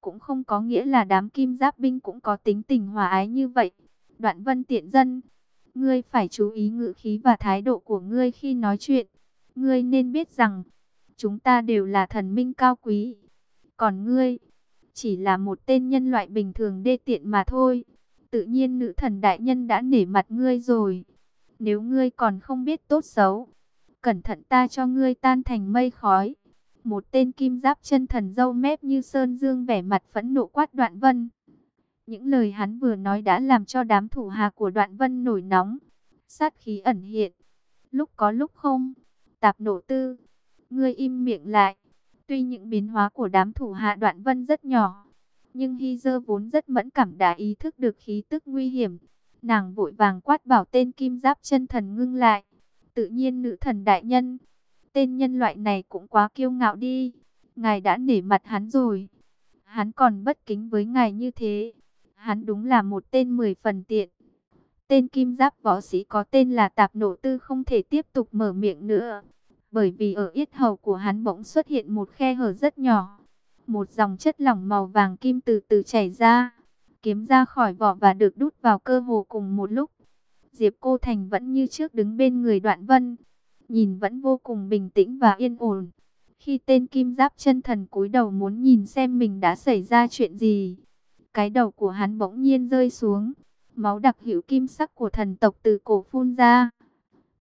cũng không có nghĩa là đám kim giáp binh cũng có tính tình hòa ái như vậy. Đoạn vân tiện dân, ngươi phải chú ý ngữ khí và thái độ của ngươi khi nói chuyện. Ngươi nên biết rằng, chúng ta đều là thần minh cao quý. Còn ngươi, chỉ là một tên nhân loại bình thường đê tiện mà thôi. Tự nhiên nữ thần đại nhân đã nể mặt ngươi rồi. Nếu ngươi còn không biết tốt xấu, cẩn thận ta cho ngươi tan thành mây khói. Một tên kim giáp chân thần dâu mép như Sơn Dương vẻ mặt phẫn nộ quát đoạn vân. Những lời hắn vừa nói đã làm cho đám thủ hạ của đoạn vân nổi nóng. Sát khí ẩn hiện. Lúc có lúc không. Tạp nổ tư. Ngươi im miệng lại. Tuy những biến hóa của đám thủ hạ đoạn vân rất nhỏ. Nhưng Hy Dơ vốn rất mẫn cảm đã ý thức được khí tức nguy hiểm. Nàng vội vàng quát bảo tên kim giáp chân thần ngưng lại. Tự nhiên nữ thần đại nhân. Tên nhân loại này cũng quá kiêu ngạo đi. Ngài đã nể mặt hắn rồi. Hắn còn bất kính với ngài như thế. Hắn đúng là một tên mười phần tiện. Tên kim giáp võ sĩ có tên là Tạp Nổ Tư không thể tiếp tục mở miệng nữa. Bởi vì ở yết hầu của hắn bỗng xuất hiện một khe hở rất nhỏ. Một dòng chất lỏng màu vàng kim từ từ chảy ra. Kiếm ra khỏi vỏ và được đút vào cơ hồ cùng một lúc. Diệp Cô Thành vẫn như trước đứng bên người đoạn vân. Nhìn vẫn vô cùng bình tĩnh và yên ổn. Khi tên kim giáp chân thần cúi đầu muốn nhìn xem mình đã xảy ra chuyện gì. Cái đầu của hắn bỗng nhiên rơi xuống. Máu đặc hữu kim sắc của thần tộc từ cổ phun ra.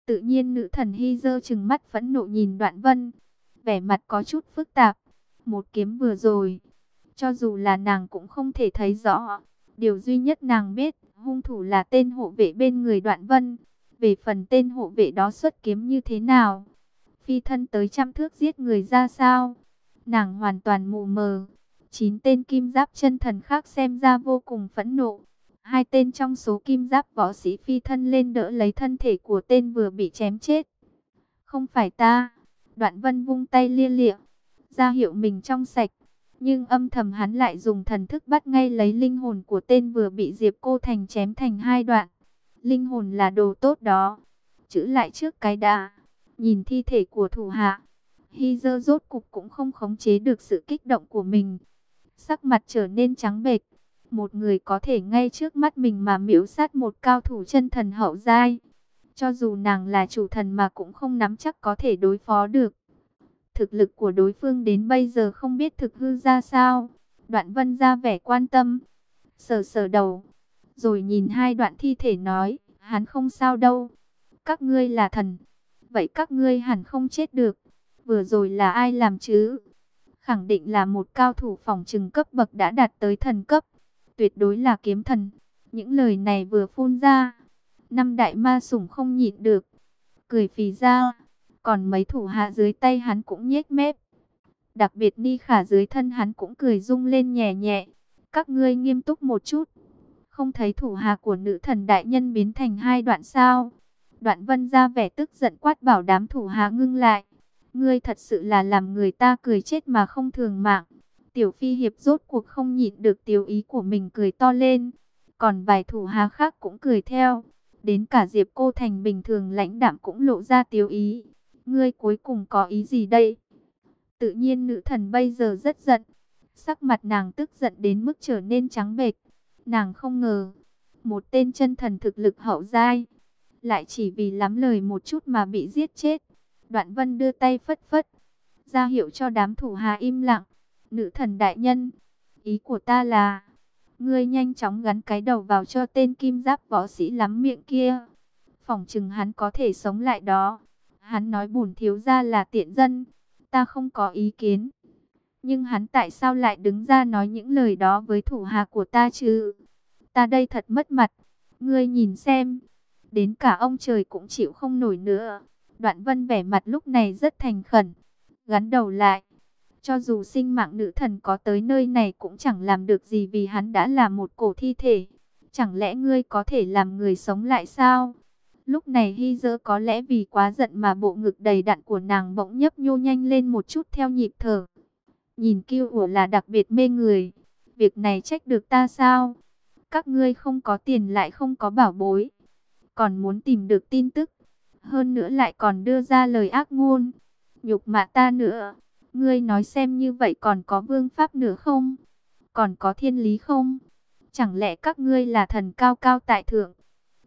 Tự nhiên nữ thần Hy dơ chừng mắt phẫn nộ nhìn đoạn vân. Vẻ mặt có chút phức tạp. Một kiếm vừa rồi. Cho dù là nàng cũng không thể thấy rõ. Điều duy nhất nàng biết, hung thủ là tên hộ vệ bên người đoạn vân. Về phần tên hộ vệ đó xuất kiếm như thế nào? Phi thân tới trăm thước giết người ra sao? Nàng hoàn toàn mù mờ. Chín tên kim giáp chân thần khác xem ra vô cùng phẫn nộ. Hai tên trong số kim giáp võ sĩ phi thân lên đỡ lấy thân thể của tên vừa bị chém chết. Không phải ta. Đoạn vân vung tay lia lịa. ra hiệu mình trong sạch. Nhưng âm thầm hắn lại dùng thần thức bắt ngay lấy linh hồn của tên vừa bị Diệp Cô Thành chém thành hai đoạn. Linh hồn là đồ tốt đó. Chữ lại trước cái đã. Nhìn thi thể của thủ hạ. Hy dơ rốt cục cũng không khống chế được sự kích động của mình. Sắc mặt trở nên trắng bệch. Một người có thể ngay trước mắt mình mà miễu sát một cao thủ chân thần hậu giai. Cho dù nàng là chủ thần mà cũng không nắm chắc có thể đối phó được. Thực lực của đối phương đến bây giờ không biết thực hư ra sao. Đoạn vân ra vẻ quan tâm. Sờ sờ đầu. Rồi nhìn hai đoạn thi thể nói. Hắn không sao đâu. Các ngươi là thần. Vậy các ngươi hẳn không chết được. Vừa rồi là ai làm chứ? Khẳng định là một cao thủ phòng trừng cấp bậc đã đạt tới thần cấp. Tuyệt đối là kiếm thần. Những lời này vừa phun ra. Năm đại ma sủng không nhịn được. Cười phì ra còn mấy thủ hạ dưới tay hắn cũng nhếch mép. Đặc biệt Ni Khả dưới thân hắn cũng cười rung lên nhẹ nhẹ. Các ngươi nghiêm túc một chút. Không thấy thủ hà của nữ thần đại nhân biến thành hai đoạn sao. Đoạn vân ra vẻ tức giận quát bảo đám thủ hà ngưng lại. Ngươi thật sự là làm người ta cười chết mà không thường mạng. Tiểu phi hiệp rốt cuộc không nhịn được tiểu ý của mình cười to lên. Còn vài thủ hà khác cũng cười theo. Đến cả Diệp Cô Thành bình thường lãnh đạm cũng lộ ra tiểu ý. Ngươi cuối cùng có ý gì đây? Tự nhiên nữ thần bây giờ rất giận. Sắc mặt nàng tức giận đến mức trở nên trắng bệch. Nàng không ngờ, một tên chân thần thực lực hậu giai, lại chỉ vì lắm lời một chút mà bị giết chết. Đoạn vân đưa tay phất phất, ra hiệu cho đám thủ hạ im lặng. Nữ thần đại nhân, ý của ta là, ngươi nhanh chóng gắn cái đầu vào cho tên kim giáp võ sĩ lắm miệng kia. Phỏng chừng hắn có thể sống lại đó. Hắn nói bùn thiếu ra là tiện dân, ta không có ý kiến. Nhưng hắn tại sao lại đứng ra nói những lời đó với thủ hạ của ta chứ? Ta đây thật mất mặt. Ngươi nhìn xem. Đến cả ông trời cũng chịu không nổi nữa. Đoạn vân vẻ mặt lúc này rất thành khẩn. Gắn đầu lại. Cho dù sinh mạng nữ thần có tới nơi này cũng chẳng làm được gì vì hắn đã là một cổ thi thể. Chẳng lẽ ngươi có thể làm người sống lại sao? Lúc này Hy Dơ có lẽ vì quá giận mà bộ ngực đầy đặn của nàng bỗng nhấp nhô nhanh lên một chút theo nhịp thở. Nhìn kiêu ủa là đặc biệt mê người. Việc này trách được ta sao? Các ngươi không có tiền lại không có bảo bối. Còn muốn tìm được tin tức. Hơn nữa lại còn đưa ra lời ác ngôn. Nhục mạ ta nữa. Ngươi nói xem như vậy còn có vương pháp nữa không? còn có thiên lý không? Chẳng lẽ các ngươi là thần cao cao tại thượng?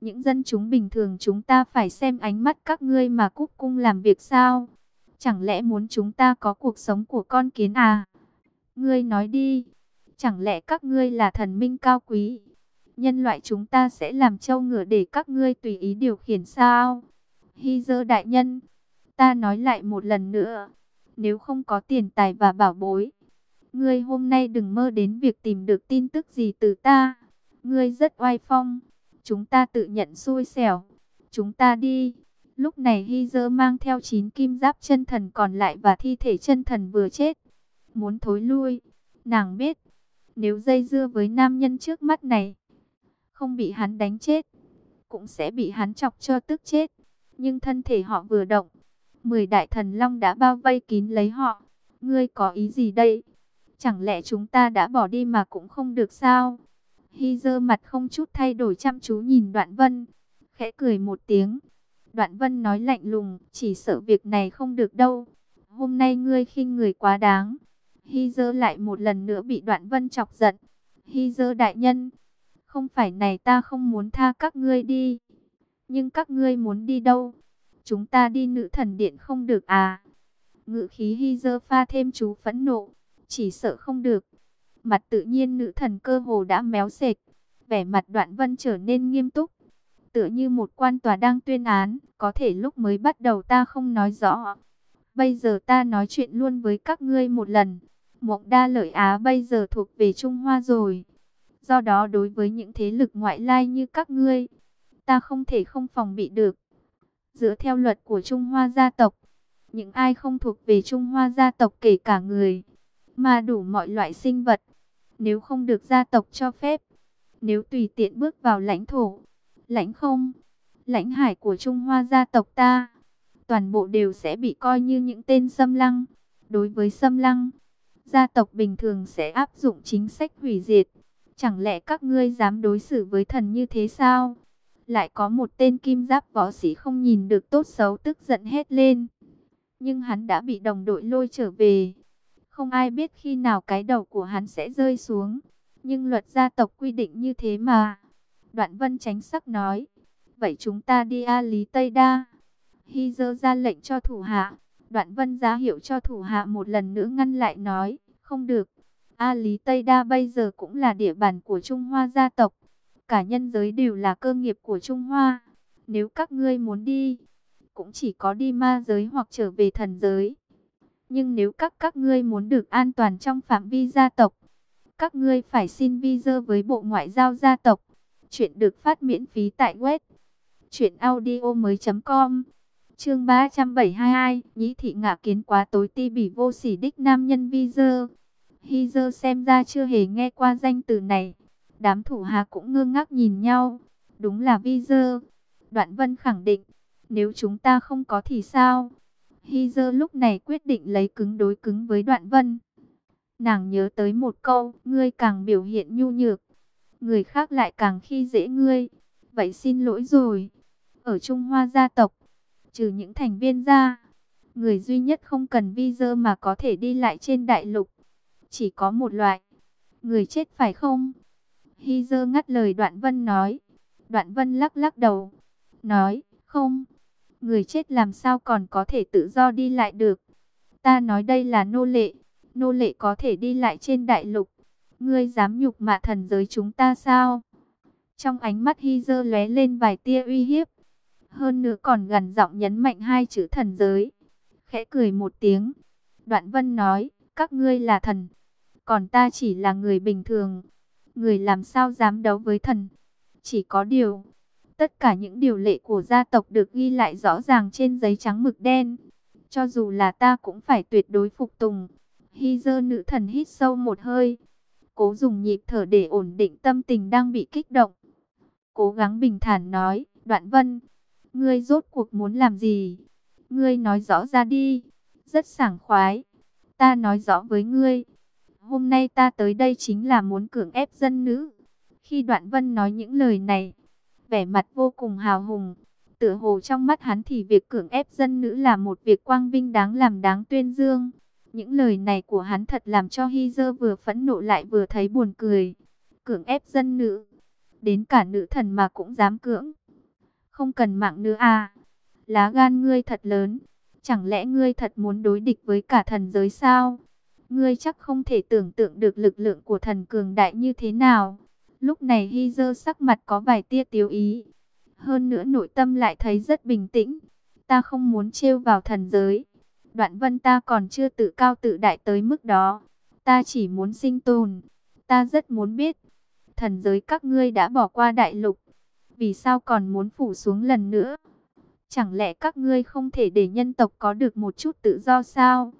Những dân chúng bình thường chúng ta phải xem ánh mắt các ngươi mà cúc cung làm việc sao? Chẳng lẽ muốn chúng ta có cuộc sống của con kiến à? Ngươi nói đi, chẳng lẽ các ngươi là thần minh cao quý? Nhân loại chúng ta sẽ làm trâu ngựa để các ngươi tùy ý điều khiển sao? Hy dơ đại nhân, ta nói lại một lần nữa, nếu không có tiền tài và bảo bối, ngươi hôm nay đừng mơ đến việc tìm được tin tức gì từ ta. Ngươi rất oai phong, chúng ta tự nhận xui xẻo, chúng ta đi. Lúc này Hy Dơ mang theo chín kim giáp chân thần còn lại và thi thể chân thần vừa chết. Muốn thối lui, nàng biết, nếu dây dưa với nam nhân trước mắt này, không bị hắn đánh chết, cũng sẽ bị hắn chọc cho tức chết. Nhưng thân thể họ vừa động, mười đại thần long đã bao vây kín lấy họ. Ngươi có ý gì đây? Chẳng lẽ chúng ta đã bỏ đi mà cũng không được sao? Hy dơ mặt không chút thay đổi chăm chú nhìn đoạn vân, khẽ cười một tiếng. Đoạn vân nói lạnh lùng, chỉ sợ việc này không được đâu. Hôm nay ngươi khinh người quá đáng. Hy dơ lại một lần nữa bị đoạn vân chọc giận. Hy dơ đại nhân, không phải này ta không muốn tha các ngươi đi. Nhưng các ngươi muốn đi đâu? Chúng ta đi nữ thần điện không được à? Ngự khí hy dơ pha thêm chú phẫn nộ. Chỉ sợ không được. Mặt tự nhiên nữ thần cơ hồ đã méo sệt. Vẻ mặt đoạn vân trở nên nghiêm túc. Tựa như một quan tòa đang tuyên án. Có thể lúc mới bắt đầu ta không nói rõ. Bây giờ ta nói chuyện luôn với các ngươi một lần. Mộng đa lợi Á bây giờ thuộc về Trung Hoa rồi. Do đó đối với những thế lực ngoại lai như các ngươi, ta không thể không phòng bị được. Dựa theo luật của Trung Hoa gia tộc, những ai không thuộc về Trung Hoa gia tộc kể cả người, mà đủ mọi loại sinh vật, nếu không được gia tộc cho phép, nếu tùy tiện bước vào lãnh thổ, lãnh không, lãnh hải của Trung Hoa gia tộc ta, toàn bộ đều sẽ bị coi như những tên xâm lăng. Đối với xâm lăng, gia tộc bình thường sẽ áp dụng chính sách hủy diệt. Chẳng lẽ các ngươi dám đối xử với thần như thế sao? Lại có một tên kim giáp võ sĩ không nhìn được tốt xấu tức giận hét lên. Nhưng hắn đã bị đồng đội lôi trở về. Không ai biết khi nào cái đầu của hắn sẽ rơi xuống. Nhưng luật gia tộc quy định như thế mà. Đoạn vân tránh sắc nói. Vậy chúng ta đi A Lý Tây Đa. Hy dơ ra lệnh cho thủ hạ. Đoạn vân giá hiệu cho thủ hạ một lần nữa ngăn lại nói. Không được. A Lý Tây Đa bây giờ cũng là địa bàn của Trung Hoa gia tộc. Cả nhân giới đều là cơ nghiệp của Trung Hoa. Nếu các ngươi muốn đi, cũng chỉ có đi ma giới hoặc trở về thần giới. Nhưng nếu các các ngươi muốn được an toàn trong phạm vi gia tộc, các ngươi phải xin visa với Bộ Ngoại giao gia tộc. Chuyện được phát miễn phí tại web truyệnaudiomoi.com. Chương 372, Nhĩ thị ngạ kiến quá tối ti bỉ vô sỉ đích nam nhân visa. dơ xem ra chưa hề nghe qua danh từ này. Đám thủ hạ cũng ngơ ngác nhìn nhau. Đúng là visa. Đoạn Vân khẳng định, nếu chúng ta không có thì sao? hi dơ lúc này quyết định lấy cứng đối cứng với đoạn vân. Nàng nhớ tới một câu, ngươi càng biểu hiện nhu nhược, người khác lại càng khi dễ ngươi. Vậy xin lỗi rồi. Ở Trung Hoa gia tộc, trừ những thành viên ra, người duy nhất không cần visa mà có thể đi lại trên đại lục. Chỉ có một loại, người chết phải không? Hy dơ ngắt lời đoạn vân nói. Đoạn vân lắc lắc đầu, nói, không, người chết làm sao còn có thể tự do đi lại được. Ta nói đây là nô lệ, nô lệ có thể đi lại trên đại lục. Ngươi dám nhục mạ thần giới chúng ta sao? Trong ánh mắt Hy dơ lóe lên vài tia uy hiếp. Hơn nữa còn gần giọng nhấn mạnh hai chữ thần giới. Khẽ cười một tiếng. Đoạn vân nói, các ngươi là thần. Còn ta chỉ là người bình thường. Người làm sao dám đấu với thần? Chỉ có điều Tất cả những điều lệ của gia tộc được ghi lại rõ ràng trên giấy trắng mực đen. Cho dù là ta cũng phải tuyệt đối phục tùng. Hy dơ nữ thần hít sâu một hơi. Cố dùng nhịp thở để ổn định tâm tình đang bị kích động. Cố gắng bình thản nói, đoạn vân, ngươi rốt cuộc muốn làm gì? Ngươi nói rõ ra đi. Rất sảng khoái. Ta nói rõ với ngươi. Hôm nay ta tới đây chính là muốn cưỡng ép dân nữ. Khi đoạn vân nói những lời này, vẻ mặt vô cùng hào hùng. Tựa hồ trong mắt hắn thì việc cưỡng ép dân nữ là một việc quang vinh đáng làm đáng tuyên dương. Những lời này của hắn thật làm cho Hy Dơ vừa phẫn nộ lại vừa thấy buồn cười. Cưỡng ép dân nữ. Đến cả nữ thần mà cũng dám cưỡng. Không cần mạng nữa à. Lá gan ngươi thật lớn. Chẳng lẽ ngươi thật muốn đối địch với cả thần giới sao? Ngươi chắc không thể tưởng tượng được lực lượng của thần cường đại như thế nào. Lúc này Hy Dơ sắc mặt có vài tia tiêu ý. Hơn nữa nội tâm lại thấy rất bình tĩnh. Ta không muốn trêu vào thần giới. Đoạn vân ta còn chưa tự cao tự đại tới mức đó. Ta chỉ muốn sinh tồn. Ta rất muốn biết. Thần giới các ngươi đã bỏ qua đại lục. Vì sao còn muốn phủ xuống lần nữa? Chẳng lẽ các ngươi không thể để nhân tộc có được một chút tự do sao?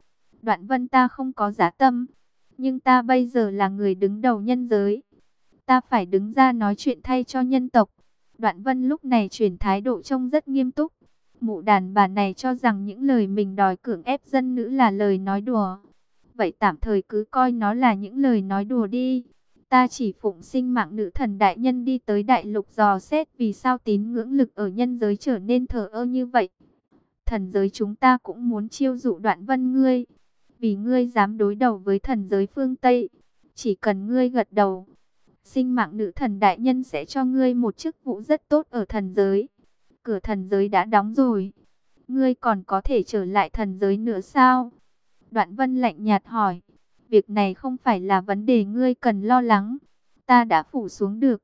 Đoạn vân ta không có giá tâm. Nhưng ta bây giờ là người đứng đầu nhân giới. Ta phải đứng ra nói chuyện thay cho nhân tộc. Đoạn vân lúc này chuyển thái độ trông rất nghiêm túc. Mụ đàn bà này cho rằng những lời mình đòi cưỡng ép dân nữ là lời nói đùa. Vậy tạm thời cứ coi nó là những lời nói đùa đi. Ta chỉ phụng sinh mạng nữ thần đại nhân đi tới đại lục dò xét vì sao tín ngưỡng lực ở nhân giới trở nên thờ ơ như vậy. Thần giới chúng ta cũng muốn chiêu dụ đoạn vân ngươi. Vì ngươi dám đối đầu với thần giới phương Tây. Chỉ cần ngươi gật đầu. Sinh mạng nữ thần đại nhân sẽ cho ngươi một chức vụ rất tốt ở thần giới. Cửa thần giới đã đóng rồi. Ngươi còn có thể trở lại thần giới nữa sao? Đoạn vân lạnh nhạt hỏi. Việc này không phải là vấn đề ngươi cần lo lắng. Ta đã phủ xuống được.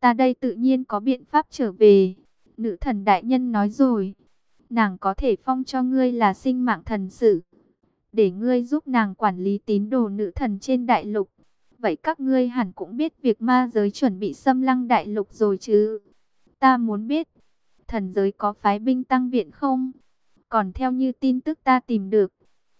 Ta đây tự nhiên có biện pháp trở về. Nữ thần đại nhân nói rồi. Nàng có thể phong cho ngươi là sinh mạng thần sự. Để ngươi giúp nàng quản lý tín đồ nữ thần trên đại lục. Vậy các ngươi hẳn cũng biết việc ma giới chuẩn bị xâm lăng đại lục rồi chứ. Ta muốn biết, thần giới có phái binh tăng viện không? Còn theo như tin tức ta tìm được,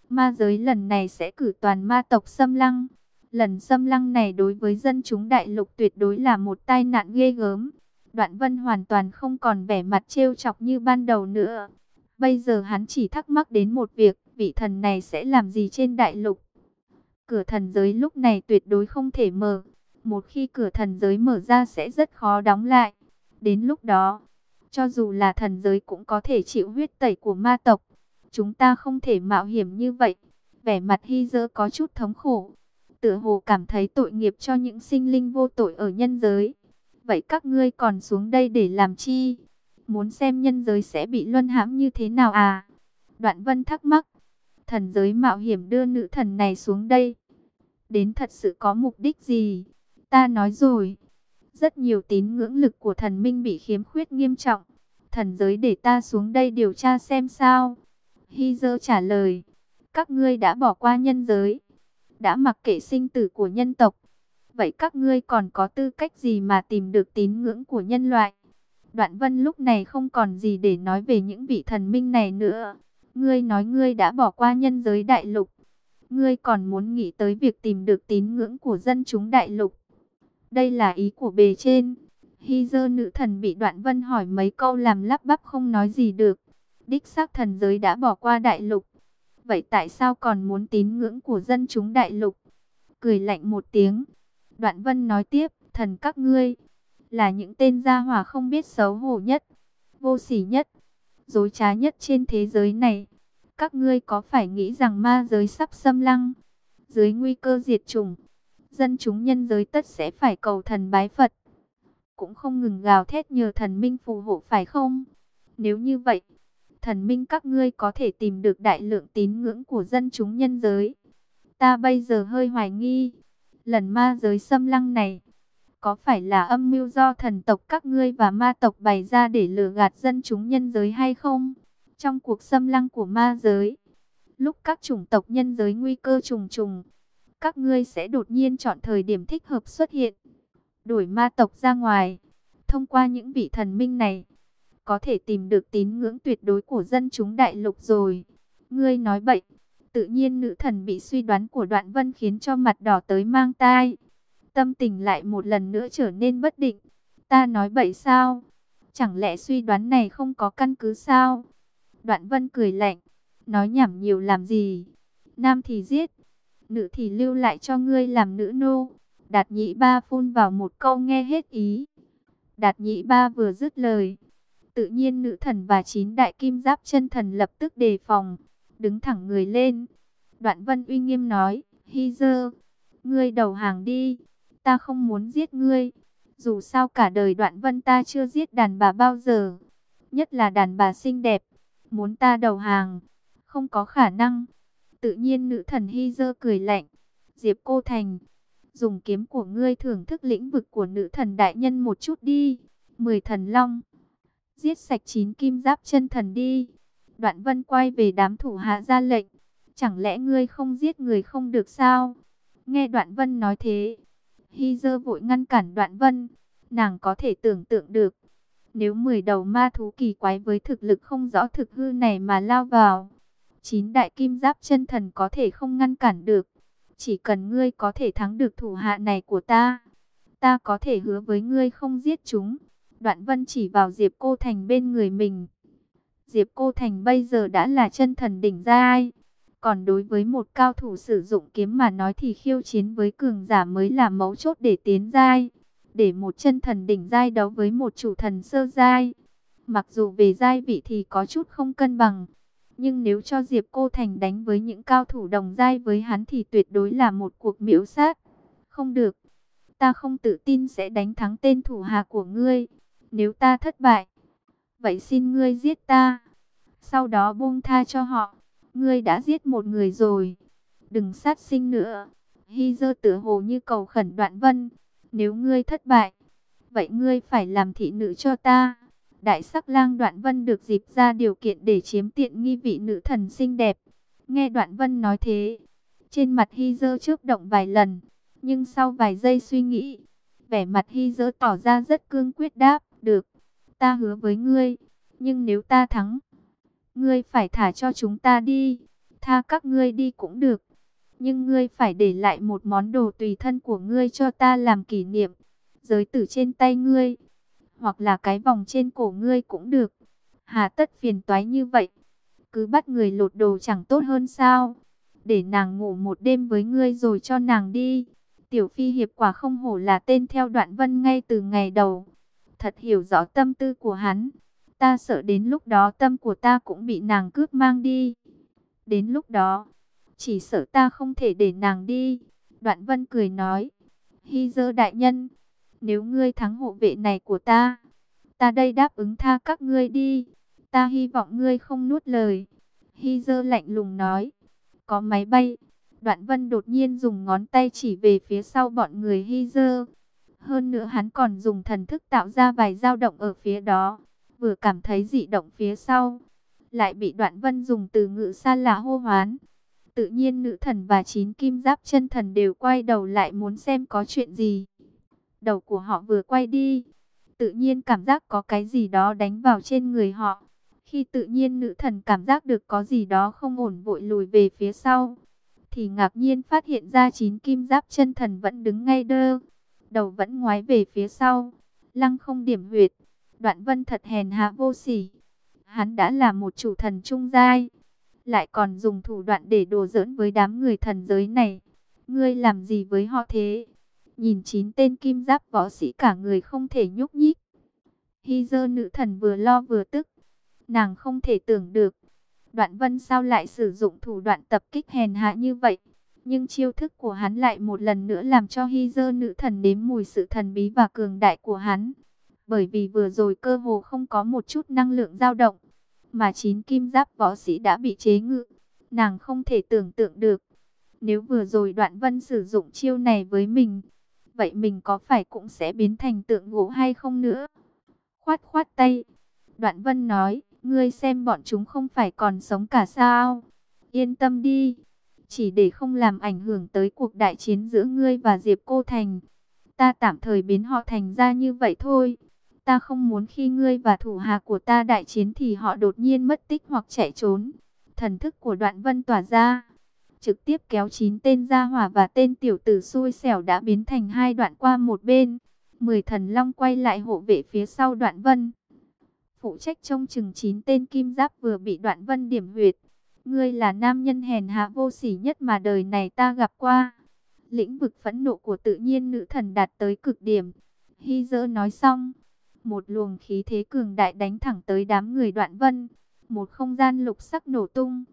ma giới lần này sẽ cử toàn ma tộc xâm lăng. Lần xâm lăng này đối với dân chúng đại lục tuyệt đối là một tai nạn ghê gớm. Đoạn vân hoàn toàn không còn vẻ mặt trêu chọc như ban đầu nữa. Bây giờ hắn chỉ thắc mắc đến một việc, vị thần này sẽ làm gì trên đại lục? Cửa thần giới lúc này tuyệt đối không thể mở. Một khi cửa thần giới mở ra sẽ rất khó đóng lại. Đến lúc đó, cho dù là thần giới cũng có thể chịu huyết tẩy của ma tộc. Chúng ta không thể mạo hiểm như vậy. Vẻ mặt hy dỡ có chút thống khổ. Tựa hồ cảm thấy tội nghiệp cho những sinh linh vô tội ở nhân giới. Vậy các ngươi còn xuống đây để làm chi? Muốn xem nhân giới sẽ bị luân hãm như thế nào à? Đoạn vân thắc mắc. Thần giới mạo hiểm đưa nữ thần này xuống đây. Đến thật sự có mục đích gì? Ta nói rồi. Rất nhiều tín ngưỡng lực của thần minh bị khiếm khuyết nghiêm trọng. Thần giới để ta xuống đây điều tra xem sao. Hy dơ trả lời. Các ngươi đã bỏ qua nhân giới. Đã mặc kệ sinh tử của nhân tộc. Vậy các ngươi còn có tư cách gì mà tìm được tín ngưỡng của nhân loại? Đoạn vân lúc này không còn gì để nói về những vị thần minh này nữa. Ngươi nói ngươi đã bỏ qua nhân giới đại lục. Ngươi còn muốn nghĩ tới việc tìm được tín ngưỡng của dân chúng đại lục. Đây là ý của bề trên. Hy dơ nữ thần bị đoạn vân hỏi mấy câu làm lắp bắp không nói gì được. Đích xác thần giới đã bỏ qua đại lục. Vậy tại sao còn muốn tín ngưỡng của dân chúng đại lục? Cười lạnh một tiếng. Đoạn vân nói tiếp, thần các ngươi là những tên gia hỏa không biết xấu hổ nhất, vô sỉ nhất, dối trá nhất trên thế giới này. Các ngươi có phải nghĩ rằng ma giới sắp xâm lăng, dưới nguy cơ diệt chủng, dân chúng nhân giới tất sẽ phải cầu thần bái Phật, cũng không ngừng gào thét nhờ thần minh phù hộ phải không? Nếu như vậy, thần minh các ngươi có thể tìm được đại lượng tín ngưỡng của dân chúng nhân giới. Ta bây giờ hơi hoài nghi, lần ma giới xâm lăng này, có phải là âm mưu do thần tộc các ngươi và ma tộc bày ra để lừa gạt dân chúng nhân giới hay không? Trong cuộc xâm lăng của ma giới, lúc các chủng tộc nhân giới nguy cơ trùng trùng, các ngươi sẽ đột nhiên chọn thời điểm thích hợp xuất hiện, đuổi ma tộc ra ngoài. Thông qua những vị thần minh này, có thể tìm được tín ngưỡng tuyệt đối của dân chúng đại lục rồi. Ngươi nói bậy, tự nhiên nữ thần bị suy đoán của đoạn vân khiến cho mặt đỏ tới mang tai. Tâm tình lại một lần nữa trở nên bất định. Ta nói bậy sao? Chẳng lẽ suy đoán này không có căn cứ sao? Đoạn vân cười lạnh, nói nhảm nhiều làm gì? Nam thì giết, nữ thì lưu lại cho ngươi làm nữ nô. Đạt nhị ba phun vào một câu nghe hết ý. Đạt nhị ba vừa dứt lời. Tự nhiên nữ thần và chín đại kim giáp chân thần lập tức đề phòng. Đứng thẳng người lên. Đoạn vân uy nghiêm nói, Hy dơ, ngươi đầu hàng đi, ta không muốn giết ngươi. Dù sao cả đời đoạn vân ta chưa giết đàn bà bao giờ, nhất là đàn bà xinh đẹp, muốn ta đầu hàng, không có khả năng. Tự nhiên nữ thần Hy dơ cười lạnh, Diệp Cô Thành, dùng kiếm của ngươi thưởng thức lĩnh vực của nữ thần đại nhân một chút đi. Mười thần long, giết sạch chín kim giáp chân thần đi. Đoạn vân quay về đám thủ hạ ra lệnh, chẳng lẽ ngươi không giết người không được sao? Nghe đoạn vân nói thế, Hy dơ vội ngăn cản đoạn vân, nàng có thể tưởng tượng được. Nếu 10 đầu ma thú kỳ quái với thực lực không rõ thực hư này mà lao vào, chín đại kim giáp chân thần có thể không ngăn cản được. Chỉ cần ngươi có thể thắng được thủ hạ này của ta, ta có thể hứa với ngươi không giết chúng. Đoạn vân chỉ vào Diệp Cô Thành bên người mình. Diệp Cô Thành bây giờ đã là chân thần đỉnh giai. Còn đối với một cao thủ sử dụng kiếm mà nói thì khiêu chiến với cường giả mới là mấu chốt để tiến giai. Để một chân thần đỉnh giai đấu với một chủ thần sơ giai. Mặc dù về giai vị thì có chút không cân bằng. Nhưng nếu cho Diệp Cô Thành đánh với những cao thủ đồng giai với hắn thì tuyệt đối là một cuộc miễu sát. Không được. Ta không tự tin sẽ đánh thắng tên thủ hạ của ngươi. Nếu ta thất bại, vậy xin ngươi giết ta. Sau đó buông tha cho họ. Ngươi đã giết một người rồi. Đừng sát sinh nữa. Hy dơ tử hồ như cầu khẩn đoạn vân. Nếu ngươi thất bại, vậy ngươi phải làm thị nữ cho ta. Đại sắc lang đoạn vân được dịp ra điều kiện để chiếm tiện nghi vị nữ thần xinh đẹp. Nghe đoạn vân nói thế, trên mặt Hy dơ chớp động vài lần, nhưng sau vài giây suy nghĩ, vẻ mặt Hy dơ tỏ ra rất cương quyết đáp, được, ta hứa với ngươi, nhưng nếu ta thắng, ngươi phải thả cho chúng ta đi, tha các ngươi đi cũng được, nhưng ngươi phải để lại một món đồ tùy thân của ngươi cho ta làm kỷ niệm, giới tử trên tay ngươi hoặc là cái vòng trên cổ ngươi cũng được. Hà tất phiền toái như vậy, cứ bắt người lột đồ chẳng tốt hơn sao? Để nàng ngủ một đêm với ngươi rồi cho nàng đi. Tiểu Phi Hiệp quả không hổ là tên theo đoạn vân ngay từ ngày đầu. Thật hiểu rõ tâm tư của hắn. Ta sợ đến lúc đó tâm của ta cũng bị nàng cướp mang đi. Đến lúc đó, chỉ sợ ta không thể để nàng đi. Đoạn vân cười nói, Hy dơ đại nhân, nếu ngươi thắng hộ vệ này của ta, ta đây đáp ứng tha các ngươi đi. Ta hy vọng ngươi không nuốt lời. Hy dơ lạnh lùng nói. Có máy bay. Đoạn vân đột nhiên dùng ngón tay chỉ về phía sau bọn người hy dơ. Hơn nữa hắn còn dùng thần thức tạo ra vài dao động ở phía đó. Vừa cảm thấy dị động phía sau. Lại bị đoạn vân dùng từ ngữ xa lạ hô hoán. Tự nhiên nữ thần và chín kim giáp chân thần đều quay đầu lại muốn xem có chuyện gì. Đầu của họ vừa quay đi, tự nhiên cảm giác có cái gì đó đánh vào trên người họ. Khi tự nhiên nữ thần cảm giác được có gì đó không ổn vội lùi về phía sau, thì ngạc nhiên phát hiện ra chín kim giáp chân thần vẫn đứng ngay đơ, đầu vẫn ngoái về phía sau, lăng không điểm huyệt. Đoạn vân thật hèn hạ vô sỉ. Hắn đã là một chủ thần trung giai, lại còn dùng thủ đoạn để đồ giỡn với đám người thần giới này. Ngươi làm gì với họ thế? Nhìn chín tên kim giáp võ sĩ cả người không thể nhúc nhích. Hy dơ nữ thần vừa lo vừa tức. Nàng không thể tưởng được. Đoạn vân sao lại sử dụng thủ đoạn tập kích hèn hạ như vậy. Nhưng chiêu thức của hắn lại một lần nữa làm cho hy dơ nữ thần nếm mùi sự thần bí và cường đại của hắn. Bởi vì vừa rồi cơ hồ không có một chút năng lượng dao động. Mà chín kim giáp võ sĩ đã bị chế ngự. Nàng không thể tưởng tượng được. Nếu vừa rồi đoạn vân sử dụng chiêu này với mình vậy mình có phải cũng sẽ biến thành tượng gỗ hay không nữa? Khoát khoát tay, Đoạn Vân nói, ngươi xem bọn chúng không phải còn sống cả sao? Yên tâm đi, chỉ để không làm ảnh hưởng tới cuộc đại chiến giữa ngươi và Diệp Cô Thành. Ta tạm thời biến họ thành ra như vậy thôi. Ta không muốn khi ngươi và thủ hạ của ta đại chiến thì họ đột nhiên mất tích hoặc chạy trốn. Thần thức của đoạn vân tỏa ra trực tiếp kéo chín tên gia hỏa và tên tiểu tử xui xẻo đã biến thành hai đoạn qua một bên. Mười thần long quay lại hộ vệ phía sau đoạn vân. Phụ trách trông chừng chín tên kim giáp vừa bị đoạn vân điểm huyệt. Ngươi là nam nhân hèn hạ vô sỉ nhất mà đời này ta gặp qua. Lĩnh vực phẫn nộ của tự nhiên nữ thần đạt tới cực điểm. Hy dỡ nói xong. Một luồng khí thế cường đại đánh thẳng tới đám người đoạn vân. Một không gian lục sắc nổ tung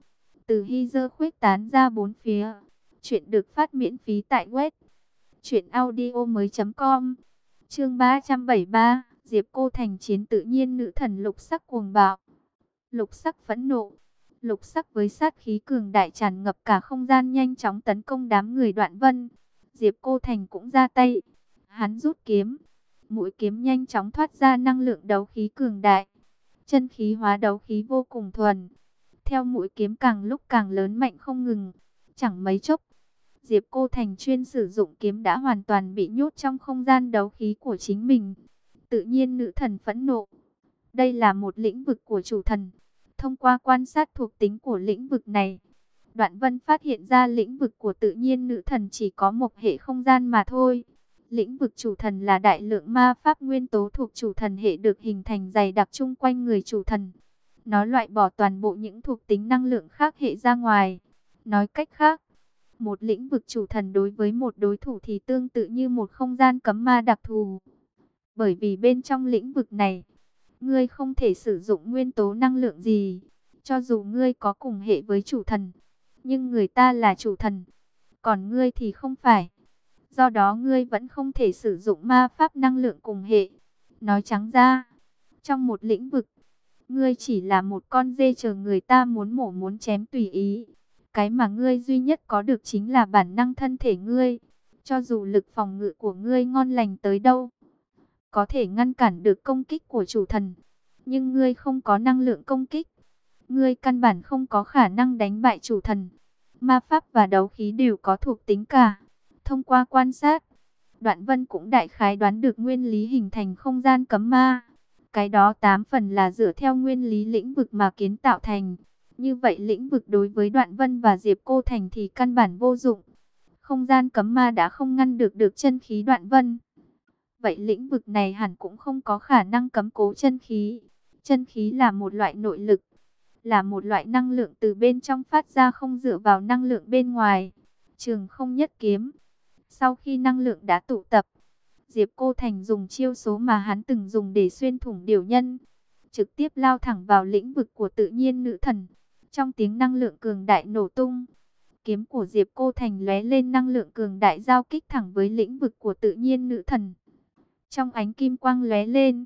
từ hy dơ khuếch tán ra bốn phía. Chuyện được phát miễn phí tại web truyệnaudiomoi.com. Chương 373, Diệp Cô thành chiến tự nhiên nữ thần lục sắc cuồng bạo. Lục sắc phẫn nộ, lục sắc với sát khí cường đại tràn ngập cả không gian nhanh chóng tấn công đám người Đoạn Vân. Diệp Cô Thành cũng ra tay, hắn rút kiếm, mũi kiếm nhanh chóng thoát ra năng lượng đấu khí cường đại. Chân khí hóa đấu khí vô cùng thuần. Theo mũi kiếm càng lúc càng lớn mạnh không ngừng, chẳng mấy chốc Diệp Cô Thành chuyên sử dụng kiếm đã hoàn toàn bị nhốt trong không gian đấu khí của chính mình. Tự nhiên nữ thần phẫn nộ. Đây là một lĩnh vực của chủ thần. Thông qua quan sát thuộc tính của lĩnh vực này, Đoạn Vân phát hiện ra lĩnh vực của tự nhiên nữ thần chỉ có một hệ không gian mà thôi. Lĩnh vực chủ thần là đại lượng ma pháp nguyên tố thuộc chủ thần hệ được hình thành dày đặc chung quanh người chủ thần. Nó loại bỏ toàn bộ những thuộc tính năng lượng khác hệ ra ngoài. Nói cách khác, một lĩnh vực chủ thần đối với một đối thủ thì tương tự như một không gian cấm ma đặc thù. Bởi vì bên trong lĩnh vực này, ngươi không thể sử dụng nguyên tố năng lượng gì, cho dù ngươi có cùng hệ với chủ thần, nhưng người ta là chủ thần, còn ngươi thì không phải. Do đó ngươi vẫn không thể sử dụng ma pháp năng lượng cùng hệ. Nói trắng ra, trong một lĩnh vực, ngươi chỉ là một con dê chờ người ta muốn mổ muốn chém tùy ý. Cái mà ngươi duy nhất có được chính là bản năng thân thể ngươi. Cho dù lực phòng ngự của ngươi ngon lành tới đâu, có thể ngăn cản được công kích của chủ thần. Nhưng ngươi không có năng lượng công kích. Ngươi căn bản không có khả năng đánh bại chủ thần. Ma pháp và đấu khí đều có thuộc tính cả. Thông qua quan sát, Đoạn Vân cũng đại khái đoán được nguyên lý hình thành không gian cấm ma. Cái đó tám phần là dựa theo nguyên lý lĩnh vực mà kiến tạo thành. Như vậy lĩnh vực đối với Đoạn Vân và Diệp Cô Thành thì căn bản vô dụng. Không gian cấm ma đã không ngăn được được chân khí Đoạn Vân. Vậy lĩnh vực này hẳn cũng không có khả năng cấm cố chân khí. Chân khí là một loại nội lực, là một loại năng lượng từ bên trong phát ra không dựa vào năng lượng bên ngoài. Trường không nhất kiếm. Sau khi năng lượng đã tụ tập, Diệp Cô Thành dùng chiêu số mà hắn từng dùng để xuyên thủng điều nhân, trực tiếp lao thẳng vào lĩnh vực của tự nhiên nữ thần. Trong tiếng năng lượng cường đại nổ tung, kiếm của Diệp Cô Thành lóe lên năng lượng cường đại giao kích thẳng với lĩnh vực của tự nhiên nữ thần. Trong ánh kim quang lóe lên,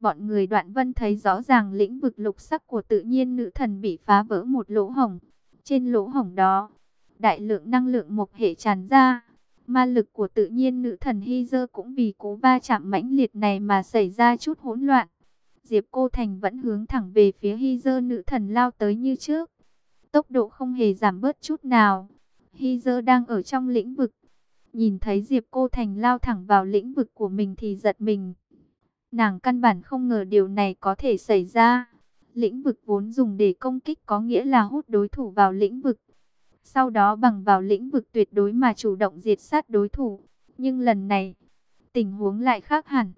bọn người đoạn vân thấy rõ ràng lĩnh vực lục sắc của tự nhiên nữ thần bị phá vỡ một lỗ hổng. Trên lỗ hổng đó, đại lượng năng lượng một hệ tràn ra. Ma lực của tự nhiên nữ thần Hy Dơ cũng vì cố va chạm mãnh liệt này mà xảy ra chút hỗn loạn. Diệp Cô Thành vẫn hướng thẳng về phía Hy Dơ nữ thần lao tới như trước. Tốc độ không hề giảm bớt chút nào. Hy Dơ đang ở trong lĩnh vực. Nhìn thấy Diệp Cô Thành lao thẳng vào lĩnh vực của mình thì giật mình. Nàng căn bản không ngờ điều này có thể xảy ra. Lĩnh vực vốn dùng để công kích có nghĩa là hút đối thủ vào lĩnh vực. Sau đó bằng vào lĩnh vực tuyệt đối mà chủ động diệt sát đối thủ. Nhưng lần này, tình huống lại khác hẳn.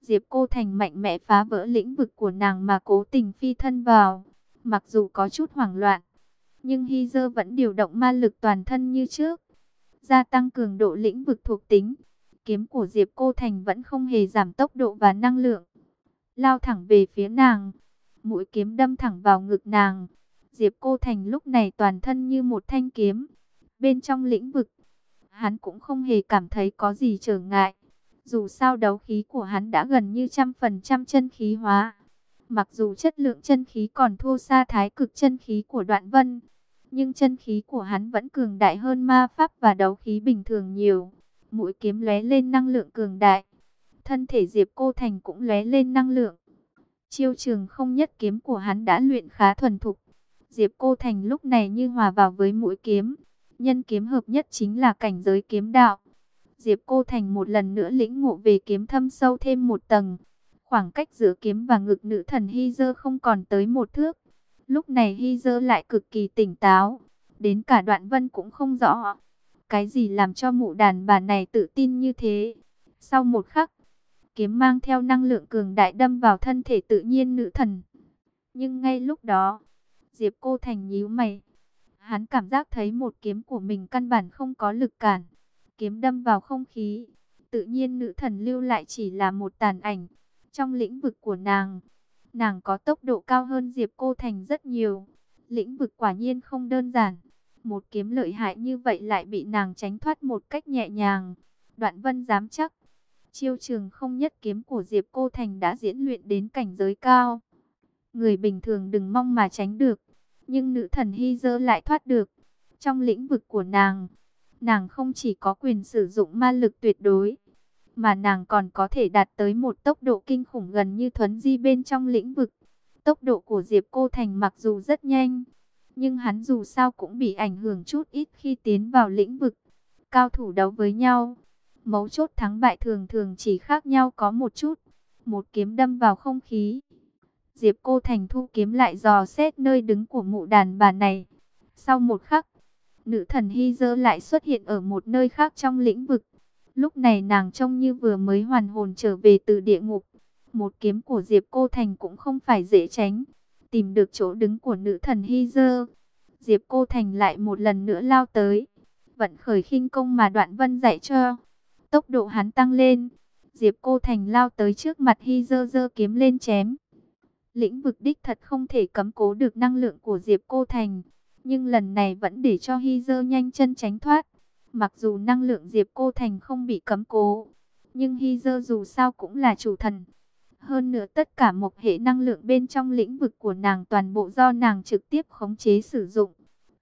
Diệp Cô Thành mạnh mẽ phá vỡ lĩnh vực của nàng mà cố tình phi thân vào. Mặc dù có chút hoảng loạn, nhưng Hy Dơ vẫn điều động ma lực toàn thân như trước. Gia tăng cường độ lĩnh vực thuộc tính. Kiếm của Diệp Cô Thành vẫn không hề giảm tốc độ và năng lượng. Lao thẳng về phía nàng. Mũi kiếm đâm thẳng vào ngực nàng. Diệp Cô Thành lúc này toàn thân như một thanh kiếm. Bên trong lĩnh vực, hắn cũng không hề cảm thấy có gì trở ngại. Dù sao đấu khí của hắn đã gần như trăm phần trăm chân khí hóa. Mặc dù chất lượng chân khí còn thua xa thái cực chân khí của đoạn vân. Nhưng chân khí của hắn vẫn cường đại hơn ma pháp và đấu khí bình thường nhiều. Mũi kiếm lóe lên năng lượng cường đại. Thân thể Diệp Cô Thành cũng lóe lên năng lượng. Chiêu trường không nhất kiếm của hắn đã luyện khá thuần thục. Diệp Cô Thành lúc này như hòa vào với mũi kiếm. Nhân kiếm hợp nhất chính là cảnh giới kiếm đạo. Diệp Cô Thành một lần nữa lĩnh ngộ về kiếm thâm sâu thêm một tầng. Khoảng cách giữa kiếm và ngực nữ thần Hy Dơ không còn tới một thước. Lúc này Hy Dơ lại cực kỳ tỉnh táo. Đến cả đoạn vân cũng không rõ. Cái gì làm cho mụ đàn bà này tự tin như thế? Sau một khắc, kiếm mang theo năng lượng cường đại đâm vào thân thể tự nhiên nữ thần. Nhưng ngay lúc đó, Diệp Cô Thành nhíu mày. Hắn cảm giác thấy một kiếm của mình căn bản không có lực cản. Kiếm đâm vào không khí. Tự nhiên nữ thần lưu lại chỉ là một tàn ảnh. Trong lĩnh vực của nàng, nàng có tốc độ cao hơn Diệp Cô Thành rất nhiều. Lĩnh vực quả nhiên không đơn giản. Một kiếm lợi hại như vậy lại bị nàng tránh thoát một cách nhẹ nhàng. Đoạn vân dám chắc. Chiêu trường không nhất kiếm của Diệp Cô Thành đã diễn luyện đến cảnh giới cao. Người bình thường đừng mong mà tránh được. Nhưng nữ thần Hy Dơ lại thoát được. Trong lĩnh vực của nàng, nàng không chỉ có quyền sử dụng ma lực tuyệt đối, mà nàng còn có thể đạt tới một tốc độ kinh khủng gần như thuấn di bên trong lĩnh vực. Tốc độ của Diệp Cô Thành mặc dù rất nhanh, nhưng hắn dù sao cũng bị ảnh hưởng chút ít khi tiến vào lĩnh vực. Cao thủ đấu với nhau, mấu chốt thắng bại thường thường chỉ khác nhau có một chút. Một kiếm đâm vào không khí. Diệp Cô Thành thu kiếm lại dò xét nơi đứng của mụ đàn bà này. Sau một khắc, nữ thần Hy Dơ lại xuất hiện ở một nơi khác trong lĩnh vực. Lúc này nàng trông như vừa mới hoàn hồn trở về từ địa ngục. Một kiếm của Diệp Cô Thành cũng không phải dễ tránh. Tìm được chỗ đứng của nữ thần Hy Dơ. Diệp Cô Thành lại một lần nữa lao tới. Vận khởi khinh công mà đoạn vân dạy cho. Tốc độ hắn tăng lên. Diệp Cô Thành lao tới trước mặt Hy Dơ dơ kiếm lên chém. Lĩnh vực đích thật không thể cấm cố được năng lượng của Diệp Cô Thành. Nhưng lần này vẫn để cho Hy Dơ nhanh chân tránh thoát. Mặc dù năng lượng Diệp Cô Thành không bị cấm cố. Nhưng Hy Dơ dù sao cũng là chủ thần. Hơn nữa tất cả một hệ năng lượng bên trong lĩnh vực của nàng toàn bộ do nàng trực tiếp khống chế sử dụng.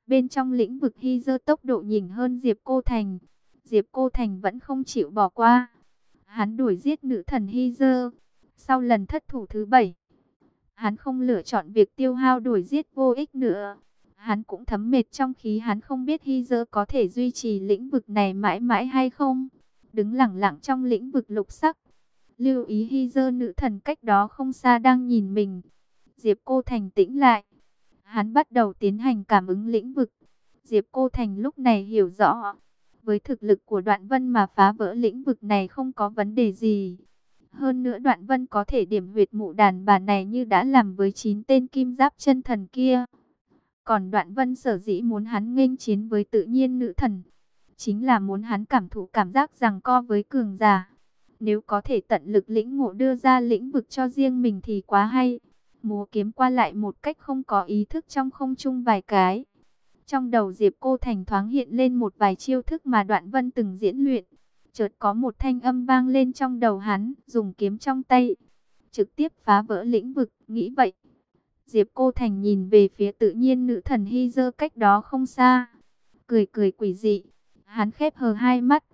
Bên trong lĩnh vực Hy Dơ tốc độ nhìn hơn Diệp Cô Thành. Diệp Cô Thành vẫn không chịu bỏ qua. Hắn đuổi giết nữ thần Hy Dơ. Sau lần thất thủ thứ bảy, hắn không lựa chọn việc tiêu hao đuổi giết vô ích nữa. Hắn cũng thấm mệt trong khí hắn không biết Hy Dơ có thể duy trì lĩnh vực này mãi mãi hay không. Đứng lặng lặng trong lĩnh vực lục sắc. Lưu ý Hy Dơ nữ thần cách đó không xa đang nhìn mình. Diệp Cô Thành tĩnh lại. Hắn bắt đầu tiến hành cảm ứng lĩnh vực. Diệp Cô Thành lúc này hiểu rõ. Với thực lực của đoạn vân mà phá vỡ lĩnh vực này không có vấn đề gì. Hơn nữa đoạn vân có thể điểm huyệt mụ đàn bà này như đã làm với chín tên kim giáp chân thần kia. Còn đoạn vân sở dĩ muốn hắn nghênh chiến với tự nhiên nữ thần. Chính là muốn hắn cảm thụ cảm giác rằng co với cường giả. Nếu có thể tận lực lĩnh ngộ đưa ra lĩnh vực cho riêng mình thì quá hay. Múa kiếm qua lại một cách không có ý thức trong không trung vài cái. Trong đầu Diệp Cô Thành thoáng hiện lên một vài chiêu thức mà Đoạn Vân từng diễn luyện. Chợt có một thanh âm vang lên trong đầu hắn, dùng kiếm trong tay, trực tiếp phá vỡ lĩnh vực, nghĩ vậy. Diệp Cô Thành nhìn về phía tự nhiên nữ thần Hy Dơ cách đó không xa. Cười cười quỷ dị, hắn khép hờ hai mắt.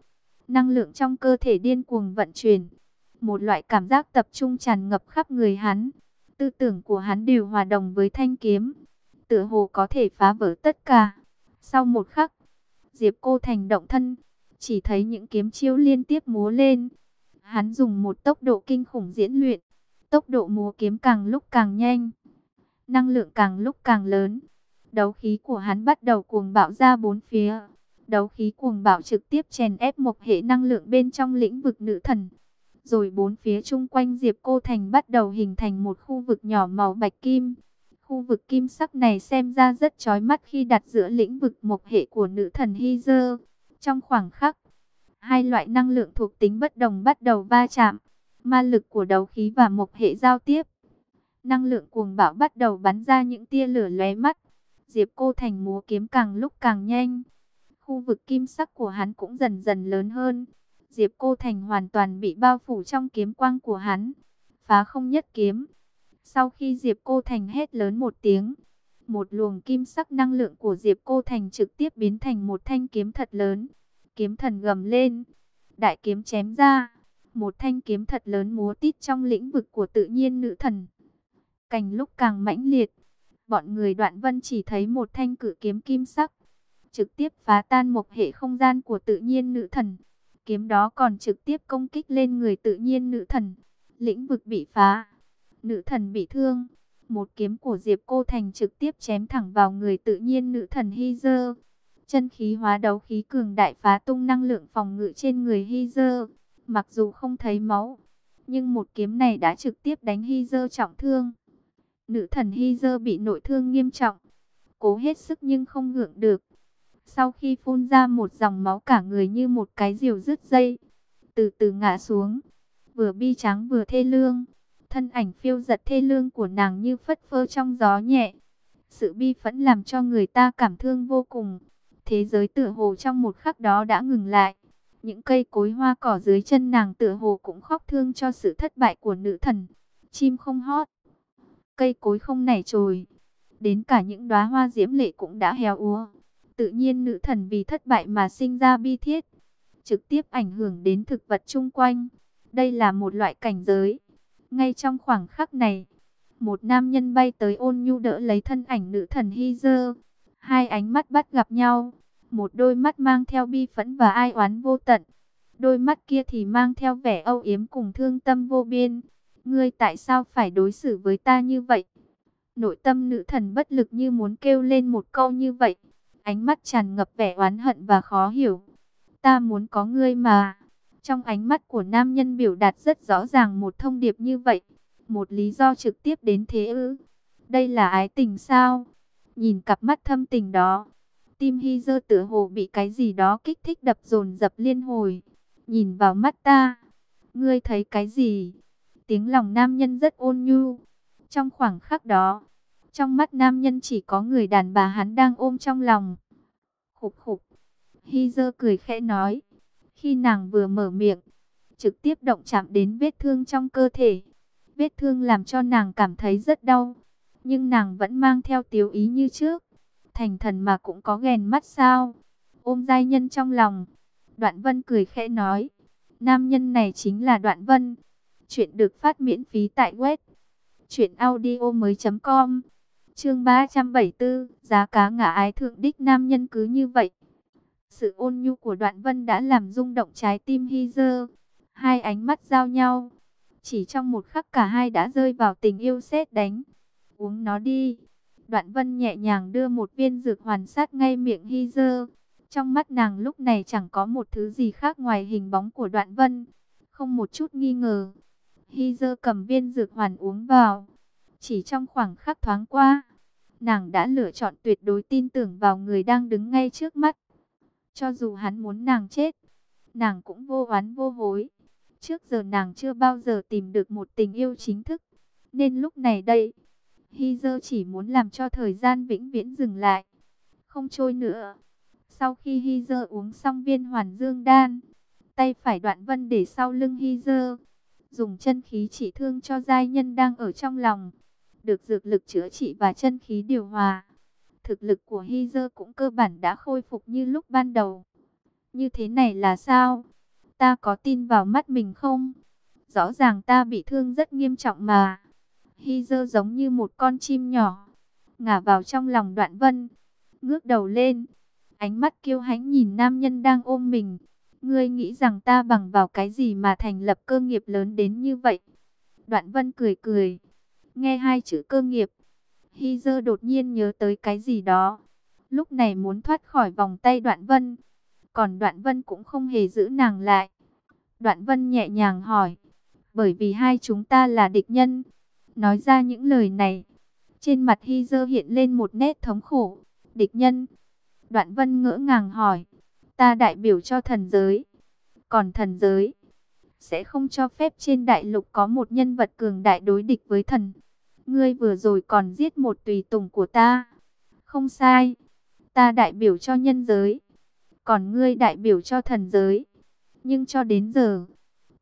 Năng lượng trong cơ thể điên cuồng vận chuyển. Một loại cảm giác tập trung tràn ngập khắp người hắn. Tư tưởng của hắn đều hòa đồng với thanh kiếm. Tựa hồ có thể phá vỡ tất cả. Sau một khắc, Diệp Cô Thành động thân. Chỉ thấy những kiếm chiêu liên tiếp múa lên. Hắn dùng một tốc độ kinh khủng diễn luyện. Tốc độ múa kiếm càng lúc càng nhanh. Năng lượng càng lúc càng lớn. Đấu khí của hắn bắt đầu cuồng bạo ra bốn phía. Đấu khí cuồng bạo trực tiếp chèn ép một hệ năng lượng bên trong lĩnh vực nữ thần. Rồi bốn phía chung quanh Diệp Cô Thành bắt đầu hình thành một khu vực nhỏ màu bạch kim. Khu vực kim sắc này xem ra rất chói mắt khi đặt giữa lĩnh vực một hệ của nữ thần Hy Dơ. Trong khoảng khắc, hai loại năng lượng thuộc tính bất đồng bắt đầu va chạm. Ma lực của đấu khí và một hệ giao tiếp. Năng lượng cuồng bạo bắt đầu bắn ra những tia lửa lóe mắt. Diệp Cô Thành múa kiếm càng lúc càng nhanh. Khu vực kim sắc của hắn cũng dần dần lớn hơn. Diệp Cô Thành hoàn toàn bị bao phủ trong kiếm quang của hắn. Phá không nhất kiếm. Sau khi Diệp Cô Thành hét lớn một tiếng, một luồng kim sắc năng lượng của Diệp Cô Thành trực tiếp biến thành một thanh kiếm thật lớn. Kiếm thần gầm lên, đại kiếm chém ra, một thanh kiếm thật lớn múa tít trong lĩnh vực của tự nhiên nữ thần. Cành lúc càng mãnh liệt, bọn người đoạn vân chỉ thấy một thanh cử kiếm kim sắc, trực tiếp phá tan một hệ không gian của tự nhiên nữ thần. Kiếm đó còn trực tiếp công kích lên người tự nhiên nữ thần. Lĩnh vực bị phá, nữ thần bị thương. Một kiếm của Diệp Cô Thành trực tiếp chém thẳng vào người tự nhiên nữ thần Hy Dơ. Chân khí hóa đấu khí cường đại phá tung năng lượng phòng ngự trên người Hy Dơ. Mặc dù không thấy máu, nhưng một kiếm này đã trực tiếp đánh Hy Dơ trọng thương. Nữ thần Hy Dơ bị nội thương nghiêm trọng, cố hết sức nhưng không ngượng được. Sau khi phun ra một dòng máu cả người như một cái diều rứt dây, từ từ ngã xuống, vừa bi trắng vừa thê lương. Thân ảnh phiêu giật thê lương của nàng như phất phơ trong gió nhẹ. Sự bi phẫn làm cho người ta cảm thương vô cùng. Thế giới tựa hồ trong một khắc đó đã ngừng lại. Những cây cối hoa cỏ dưới chân nàng tựa hồ cũng khóc thương cho sự thất bại của nữ thần. Chim không hót, cây cối không nảy trồi, đến cả những đóa hoa diễm lệ cũng đã héo úa. Tự nhiên nữ thần vì thất bại mà sinh ra bi thiết, trực tiếp ảnh hưởng đến thực vật chung quanh. Đây là một loại cảnh giới. Ngay trong khoảng khắc này, một nam nhân bay tới ôn nhu đỡ lấy thân ảnh nữ thần Hy Dơ. Hai ánh mắt bắt gặp nhau, một đôi mắt mang theo bi phẫn và ai oán vô tận. Đôi mắt kia thì mang theo vẻ âu yếm cùng thương tâm vô biên. Ngươi tại sao phải đối xử với ta như vậy? Nội tâm nữ thần bất lực như muốn kêu lên một câu như vậy. Ánh mắt tràn ngập vẻ oán hận và khó hiểu. Ta muốn có ngươi mà. Trong ánh mắt của nam nhân biểu đạt rất rõ ràng một thông điệp như vậy. Một lý do trực tiếp đến thế ư. Đây là ái tình sao? Nhìn cặp mắt thâm tình đó. Tim Hy dơ tựa hồ bị cái gì đó kích thích đập dồn dập liên hồi. Nhìn vào mắt ta. Ngươi thấy cái gì? Tiếng lòng nam nhân rất ôn nhu. Trong khoảng khắc đó, trong mắt nam nhân chỉ có người đàn bà hắn đang ôm trong lòng. Khục khục. Hy dơ cười khẽ nói. Khi nàng vừa mở miệng, trực tiếp động chạm đến vết thương trong cơ thể. Vết thương làm cho nàng cảm thấy rất đau. Nhưng nàng vẫn mang theo tiếu ý như trước. Thành thần mà cũng có ghen mắt sao. Ôm giai nhân trong lòng. Đoạn vân cười khẽ nói. Nam nhân này chính là đoạn vân. Chuyện được phát miễn phí tại web. Chuyện audio mới com. Chương 374. Giá cá ngã ái thượng đích nam nhân cứ như vậy. Sự ôn nhu của đoạn vân đã làm rung động trái tim Hy Dơ. Hai ánh mắt giao nhau. Chỉ trong một khắc cả hai đã rơi vào tình yêu xét đánh. Uống nó đi. Đoạn vân nhẹ nhàng đưa một viên dược hoàn sát ngay miệng Hy Dơ. Trong mắt nàng lúc này chẳng có một thứ gì khác ngoài hình bóng của đoạn vân. Không một chút nghi ngờ. Hy Dơ cầm viên dược hoàn uống vào. Chỉ trong khoảng khắc thoáng qua, nàng đã lựa chọn tuyệt đối tin tưởng vào người đang đứng ngay trước mắt. Cho dù hắn muốn nàng chết, nàng cũng vô oán vô hối. Trước giờ nàng chưa bao giờ tìm được một tình yêu chính thức. Nên lúc này đây, Hy Dơ chỉ muốn làm cho thời gian vĩnh viễn dừng lại. Không trôi nữa. Sau khi Hy Dơ uống xong viên hoàn dương đan, tay phải đoạn vân để sau lưng Hy Dơ. Dùng chân khí trị thương cho giai nhân đang ở trong lòng. Được dược lực chữa trị và chân khí điều hòa thực lực của Hy Dơ cũng cơ bản đã khôi phục như lúc ban đầu. Như thế này là sao? Ta có tin vào mắt mình không? Rõ ràng ta bị thương rất nghiêm trọng mà. Hy Dơ giống như một con chim nhỏ, ngả vào trong lòng đoạn vân, ngước đầu lên. Ánh mắt kiêu hãnh nhìn nam nhân đang ôm mình. Ngươi nghĩ rằng ta bằng vào cái gì mà thành lập cơ nghiệp lớn đến như vậy? Đoạn vân cười cười. Nghe hai chữ cơ nghiệp, Hy dơ đột nhiên nhớ tới cái gì đó. Lúc này muốn thoát khỏi vòng tay đoạn vân. Còn đoạn vân cũng không hề giữ nàng lại. Đoạn vân nhẹ nhàng hỏi. Bởi vì hai chúng ta là địch nhân. Nói ra những lời này. Trên mặt Hy dơ hiện lên một nét thống khổ. Địch nhân. Đoạn vân ngỡ ngàng hỏi. Ta đại biểu cho thần giới. Còn thần giới. Sẽ không cho phép trên đại lục có một nhân vật cường đại đối địch với thần. Ngươi vừa rồi còn giết một tùy tùng của ta. Không sai. Ta đại biểu cho nhân giới. Còn ngươi đại biểu cho thần giới. Nhưng cho đến giờ,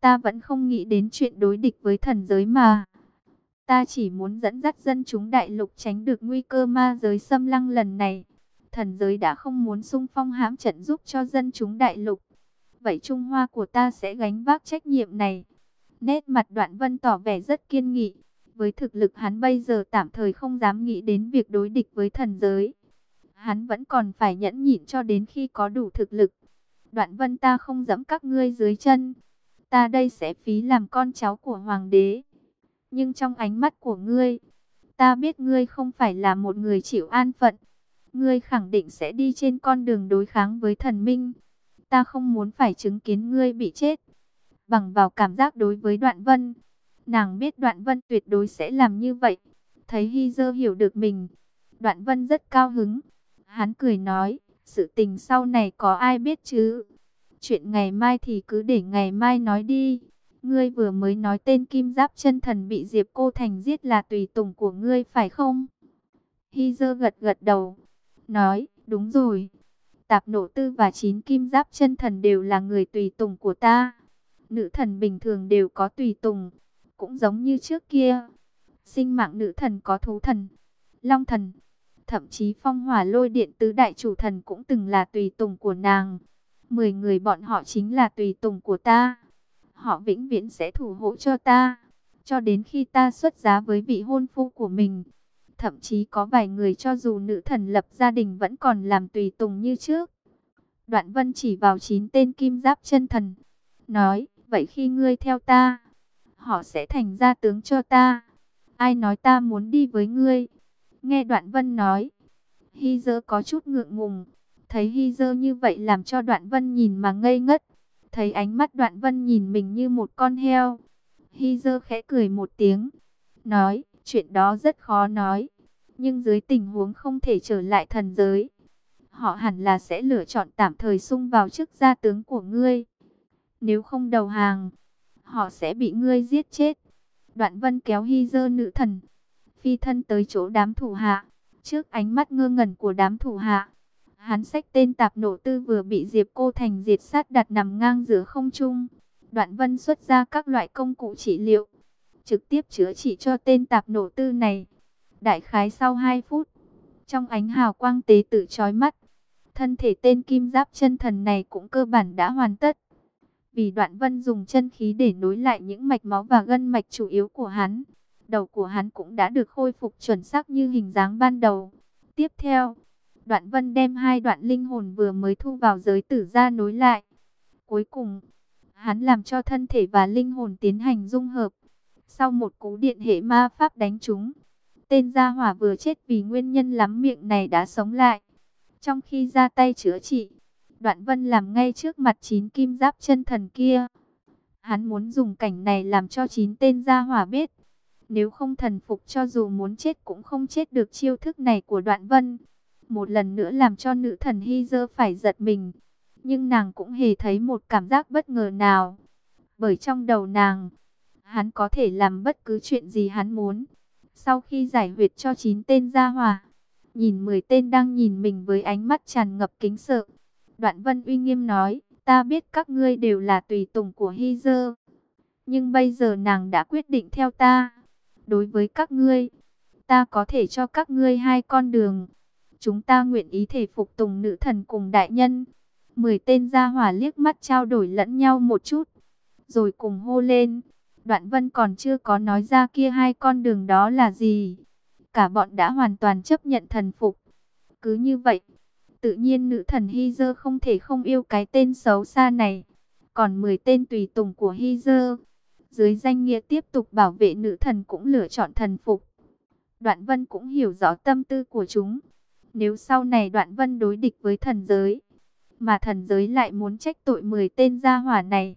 ta vẫn không nghĩ đến chuyện đối địch với thần giới mà. Ta chỉ muốn dẫn dắt dân chúng đại lục tránh được nguy cơ ma giới xâm lăng lần này. Thần giới đã không muốn sung phong hãm trận giúp cho dân chúng đại lục. Vậy Trung Hoa của ta sẽ gánh vác trách nhiệm này. Nét mặt đoạn vân tỏ vẻ rất kiên nghị. Với thực lực hắn bây giờ tạm thời không dám nghĩ đến việc đối địch với thần giới. Hắn vẫn còn phải nhẫn nhịn cho đến khi có đủ thực lực. Đoạn vân ta không dẫm các ngươi dưới chân. Ta đây sẽ phí làm con cháu của hoàng đế. Nhưng trong ánh mắt của ngươi, ta biết ngươi không phải là một người chịu an phận. Ngươi khẳng định sẽ đi trên con đường đối kháng với thần minh. Ta không muốn phải chứng kiến ngươi bị chết. Bằng vào cảm giác đối với đoạn vân, Nàng biết Đoạn Vân tuyệt đối sẽ làm như vậy. Thấy Hy Dơ hiểu được mình, Đoạn Vân rất cao hứng. Hắn cười nói, sự tình sau này có ai biết chứ? Chuyện ngày mai thì cứ để ngày mai nói đi. Ngươi vừa mới nói tên Kim Giáp chân thần bị Diệp Cô Thành giết là tùy tùng của ngươi phải không? Hy dơ gật gật đầu, nói, đúng rồi. Tạp nổ tư và chín kim giáp chân thần đều là người tùy tùng của ta. Nữ thần bình thường đều có tùy tùng, cũng giống như trước kia. Sinh mạng nữ thần có thú thần, long thần, thậm chí phong hỏa lôi điện tứ đại chủ thần cũng từng là tùy tùng của nàng. Mười người bọn họ chính là tùy tùng của ta. Họ vĩnh viễn sẽ thủ hộ cho ta, cho đến khi ta xuất giá với vị hôn phu của mình. Thậm chí có vài người cho dù nữ thần lập gia đình vẫn còn làm tùy tùng như trước. Đoạn vân chỉ vào chín tên kim giáp chân thần. Nói, vậy khi ngươi theo ta, họ sẽ thành gia tướng cho ta. Ai nói ta muốn đi với ngươi? Nghe đoạn vân nói, Hy dơ có chút ngượng ngùng. Thấy Hy dơ như vậy làm cho đoạn vân nhìn mà ngây ngất. Thấy ánh mắt đoạn vân nhìn mình như một con heo. Hy dơ khẽ cười một tiếng. Nói, chuyện đó rất khó nói. Nhưng dưới tình huống không thể trở lại thần giới. Họ hẳn là sẽ lựa chọn tạm thời sung vào chức gia tướng của ngươi. Nếu không đầu hàng, họ sẽ bị ngươi giết chết. Đoạn vân kéo hy dơ nữ thần. Phi thân tới chỗ đám thủ hạ. Trước ánh mắt ngơ ngẩn của đám thủ hạ. Hắn sách tên tạp nổ tư vừa bị Diệp Cô Thành diệt sát đặt nằm ngang giữa không trung. Đoạn vân xuất ra các loại công cụ trị liệu. Trực tiếp chữa trị cho tên tạp nổ tư này. Đại khái sau 2 phút. Trong ánh hào quang tế tự chói mắt. Thân thể tên kim giáp chân thần này cũng cơ bản đã hoàn tất. Vì đoạn vân dùng chân khí để nối lại những mạch máu và gân mạch chủ yếu của hắn. Đầu của hắn cũng đã được khôi phục chuẩn xác như hình dáng ban đầu. Tiếp theo, đoạn vân đem hai đoạn linh hồn vừa mới thu vào giới tử ra nối lại. Cuối cùng, hắn làm cho thân thể và linh hồn tiến hành dung hợp. Sau một cú điện hệ ma pháp đánh chúng, tên gia hỏa vừa chết vì nguyên nhân lắm miệng này đã sống lại. Trong khi ra tay chữa trị, đoạn vân làm ngay trước mặt chín kim giáp chân thần kia. Hắn muốn dùng cảnh này làm cho chín tên gia hỏa biết. Nếu không thần phục cho dù muốn chết cũng không chết được chiêu thức này của đoạn vân. Một lần nữa làm cho nữ thần Hy Dơ phải giật mình. Nhưng nàng cũng hề thấy một cảm giác bất ngờ nào. Bởi trong đầu nàng, hắn có thể làm bất cứ chuyện gì hắn muốn. Sau khi giải huyệt cho 9 tên gia hỏa, nhìn 10 tên đang nhìn mình với ánh mắt tràn ngập kính sợ. Đoạn vân uy nghiêm nói, ta biết các ngươi đều là tùy tùng của Hy Dơ. Nhưng bây giờ nàng đã quyết định theo ta. Đối với các ngươi, ta có thể cho các ngươi hai con đường. Chúng ta nguyện ý thể phục tùng nữ thần cùng đại nhân. Mười tên gia hỏa liếc mắt trao đổi lẫn nhau một chút. Rồi cùng hô lên. Đoạn vân còn chưa có nói ra kia hai con đường đó là gì. Cả bọn đã hoàn toàn chấp nhận thần phục. Cứ như vậy, tự nhiên nữ thần Hy Dơ không thể không yêu cái tên xấu xa này. Còn 10 tên tùy tùng của Hy Dơ, dưới danh nghĩa tiếp tục bảo vệ nữ thần cũng lựa chọn thần phục. Đoạn Vân cũng hiểu rõ tâm tư của chúng. Nếu sau này Đoạn Vân đối địch với thần giới, mà thần giới lại muốn trách tội 10 tên gia hỏa này,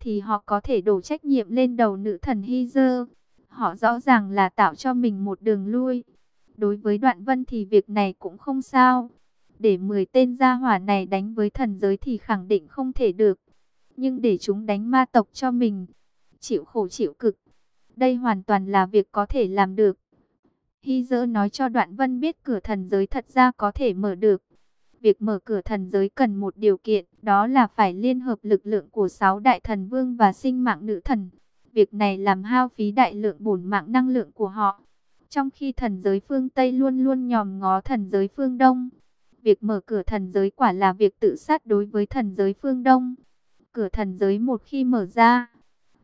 thì họ có thể đổ trách nhiệm lên đầu nữ thần Hy Dơ. Họ rõ ràng là tạo cho mình một đường lui. Đối với Đoạn Vân thì việc này cũng không sao. Để 10 tên gia hỏa này đánh với thần giới thì khẳng định không thể được. Nhưng để chúng đánh ma tộc cho mình, chịu khổ chịu cực, đây hoàn toàn là việc có thể làm được. Hy dỡ nói cho Đoạn Vân biết cửa thần giới thật ra có thể mở được. Việc mở cửa thần giới cần một điều kiện, đó là phải liên hợp lực lượng của sáu đại thần vương và sinh mạng nữ thần. Việc này làm hao phí đại lượng bổn mạng năng lượng của họ. Trong khi thần giới phương Tây luôn luôn nhòm ngó thần giới phương Đông. Việc mở cửa thần giới quả là việc tự sát đối với thần giới phương Đông. Cửa thần giới một khi mở ra,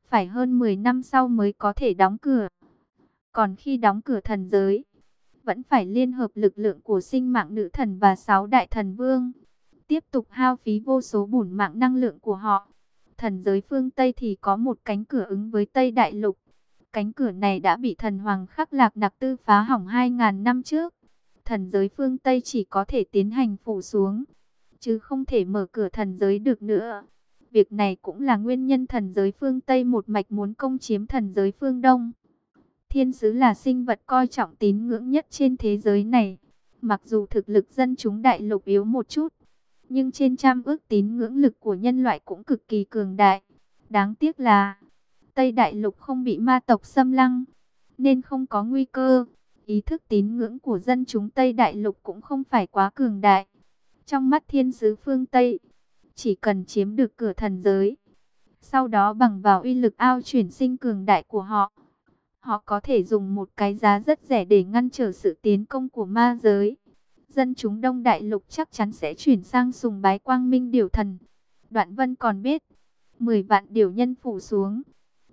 phải hơn 10 năm sau mới có thể đóng cửa. Còn khi đóng cửa thần giới, vẫn phải liên hợp lực lượng của sinh mạng nữ thần và sáu đại thần vương. Tiếp tục hao phí vô số bổn mạng năng lượng của họ. Thần giới phương Tây thì có một cánh cửa ứng với Tây Đại Lục. Cánh cửa này đã bị thần hoàng khắc lạc nặc tư phá hỏng 2.000 năm trước. Thần giới phương Tây chỉ có thể tiến hành phủ xuống, chứ không thể mở cửa thần giới được nữa. Việc này cũng là nguyên nhân thần giới phương Tây một mạch muốn công chiếm thần giới phương Đông. Thiên sứ là sinh vật coi trọng tín ngưỡng nhất trên thế giới này. Mặc dù thực lực dân chúng đại lục yếu một chút, nhưng trên trăm ước tín ngưỡng lực của nhân loại cũng cực kỳ cường đại. Đáng tiếc là Tây đại lục không bị ma tộc xâm lăng, nên không có nguy cơ. Ý thức tín ngưỡng của dân chúng Tây Đại Lục cũng không phải quá cường đại. Trong mắt thiên sứ phương Tây, chỉ cần chiếm được cửa thần giới, sau đó bằng vào uy lực ao chuyển sinh cường đại của họ, họ có thể dùng một cái giá rất rẻ để ngăn trở sự tiến công của ma giới. Dân chúng Đông Đại Lục chắc chắn sẽ chuyển sang sùng bái quang minh điều thần. Đoạn Vân còn biết, 10 vạn điều nhân phủ xuống.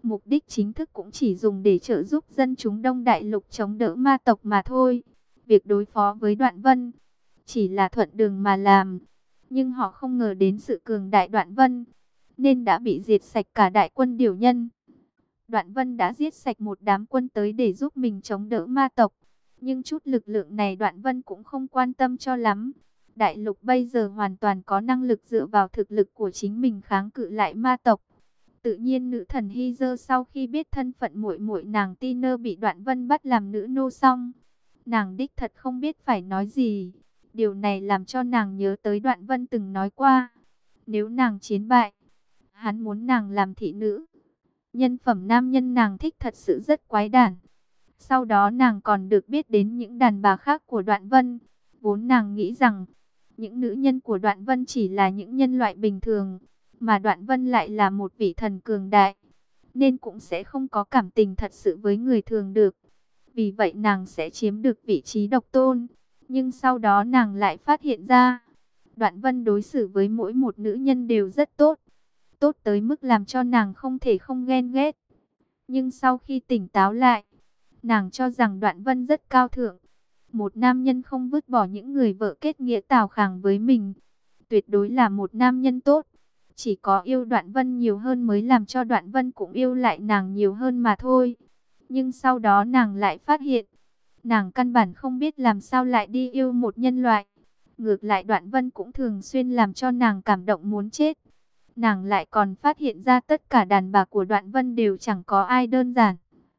Mục đích chính thức cũng chỉ dùng để trợ giúp dân chúng Đông Đại Lục chống đỡ ma tộc mà thôi. Việc đối phó với Đoạn Vân chỉ là thuận đường mà làm. Nhưng họ không ngờ đến sự cường đại Đoạn Vân, nên đã bị diệt sạch cả đại quân điều nhân. Đoạn Vân đã giết sạch một đám quân tới để giúp mình chống đỡ ma tộc. Nhưng chút lực lượng này Đoạn Vân cũng không quan tâm cho lắm. Đại lục bây giờ hoàn toàn có năng lực dựa vào thực lực của chính mình kháng cự lại ma tộc. Tự nhiên nữ thần Hy Dơ sau khi biết thân phận muội muội nàng Tiner bị Đoạn Vân bắt làm nữ nô xong, nàng đích thật không biết phải nói gì. Điều này làm cho nàng nhớ tới Đoạn Vân từng nói qua, nếu nàng chiến bại, hắn muốn nàng làm thị nữ. Nhân phẩm nam nhân nàng thích thật sự rất quái đản. Sau đó nàng còn được biết đến những đàn bà khác của Đoạn Vân. Vốn nàng nghĩ rằng những nữ nhân của Đoạn Vân chỉ là những nhân loại bình thường, mà Đoạn Vân lại là một vị thần cường đại, nên cũng sẽ không có cảm tình thật sự với người thường được. Vì vậy nàng sẽ chiếm được vị trí độc tôn, nhưng sau đó nàng lại phát hiện ra, Đoạn Vân đối xử với mỗi một nữ nhân đều rất tốt, tốt tới mức làm cho nàng không thể không ghen ghét. Nhưng sau khi tỉnh táo lại, nàng cho rằng Đoạn Vân rất cao thượng, một nam nhân không vứt bỏ những người vợ kết nghĩa tào khàng với mình. Tuyệt đối là một nam nhân tốt. Chỉ có yêu Đoạn Vân nhiều hơn mới làm cho Đoạn Vân cũng yêu lại nàng nhiều hơn mà thôi. Nhưng sau đó nàng lại phát hiện, nàng căn bản không biết làm sao lại đi yêu một nhân loại. Ngược lại Đoạn Vân cũng thường xuyên làm cho nàng cảm động muốn chết. Nàng lại còn phát hiện ra tất cả đàn bà của Đoạn Vân đều chẳng có ai đơn giản.